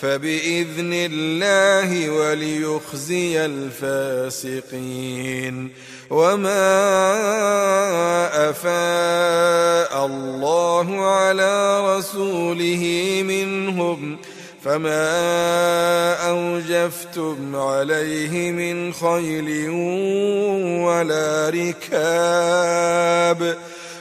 فبإذن الله وليخزي الفاسقين. وما أفاء الله على رسوله منهم فما أوجفتم عليه من خيل ولا ركاب.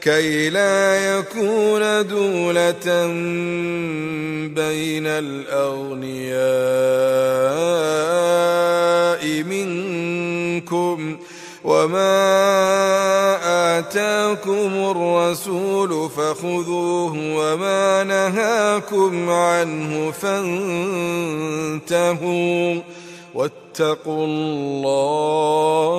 كي لا يكون دولة بين الأغنياء منكم وما آتاكم الرسول فخذوه وما نهاكم عنه فانتهوا واتقوا الله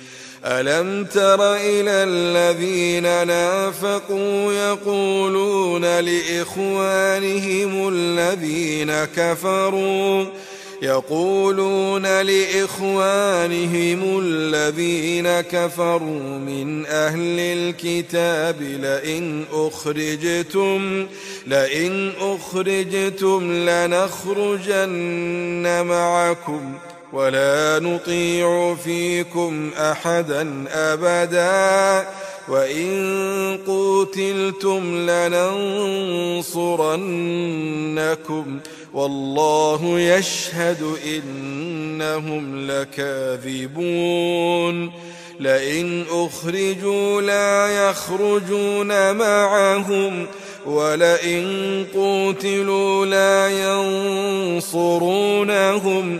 ألم تر إلى الذين نافقوا يقولون لإخوانهم الذين كفروا يقولون لإخوانهم الذين كفروا من أهل الكتاب لئن أخرجتم لئن أخرجتم لنخرجن معكم. ولا نطيع فيكم أحدا أبدا. وإن قوتلتم لننصرنكم والله يشهد إنهم لكاذبون. لئن أخرجوا لا يخرجون معهم ولئن قوتلوا لا ينصرونهم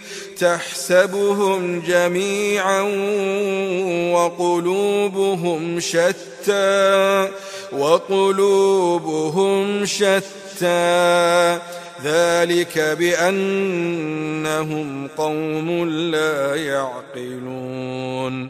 تحسبهم جميعا وقلوبهم شتى وقلوبهم شتى. ذلك بأنهم قوم لا يعقلون.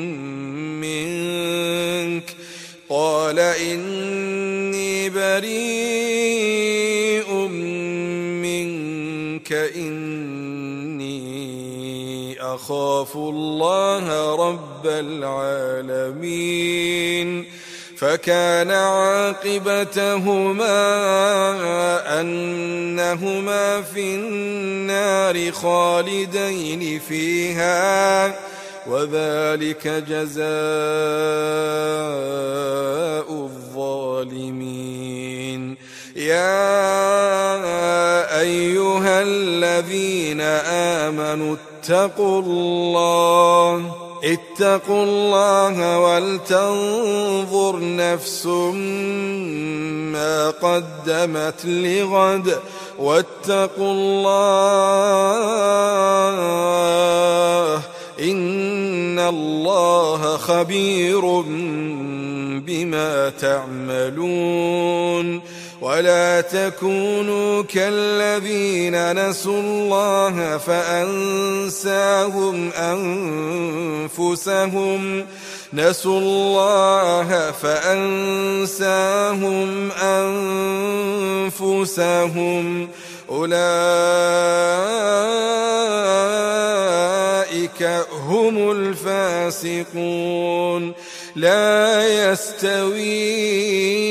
قال إني بريء منك إني أخاف الله رب العالمين. فكان عاقبتهما أنهما في النار خالدين فيها. وذلك جزاء الظالمين. يا أيها الذين آمنوا اتقوا الله اتقوا الله ولتنظر نفس ما قدمت لغد. واتقوا الله الله خبير بما تعملون ولا تكونوا كالذين نسوا الله فأنساهم أنفسهم. نسوا الله فأنساهم أنفسهم. أولئك هم الفاسقون. لا يستوي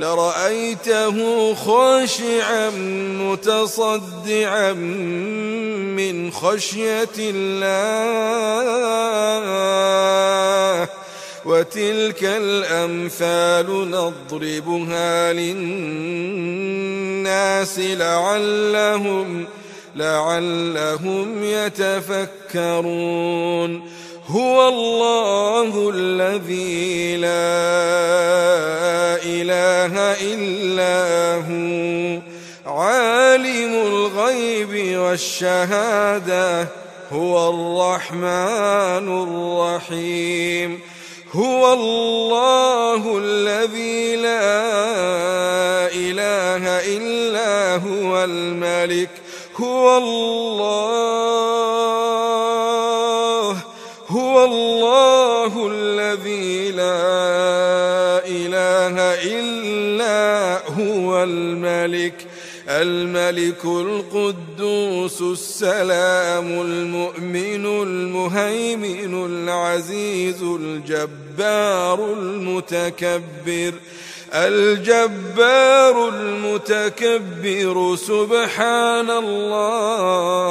لرأيته خاشعا متصدعا من خشية الله. وتلك الأمثال نضربها للناس لعلهم لعلهم يتفكرون. هو الله الذي لا إله إلا هو عالم الغيب والشهادة هو الرحمن الرحيم. هو الله الذي لا إله إلا هو الملك هو الله الذي لا إله إلا هو الملك الملك القدوس السلام المؤمن المهيمن العزيز الجبار المتكبر الجبار المتكبر سبحان الله.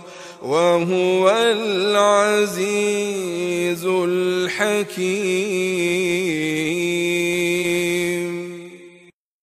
وهو العزيز الحكيم.